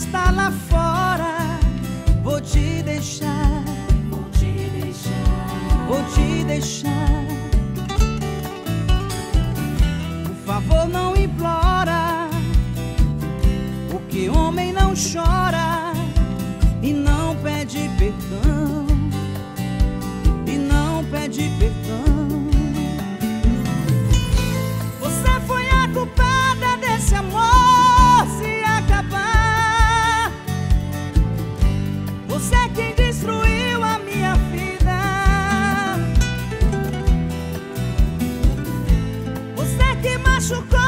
está lá fora. Vou te deixar, vou te deixar, vou te deixar. Por favor, não implora. O que homem não chora e não pede perdão. machucou.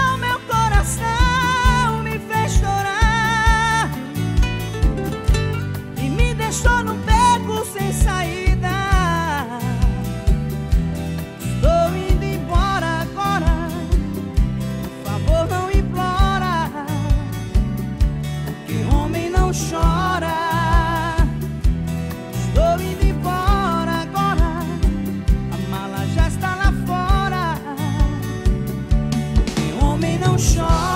não chora.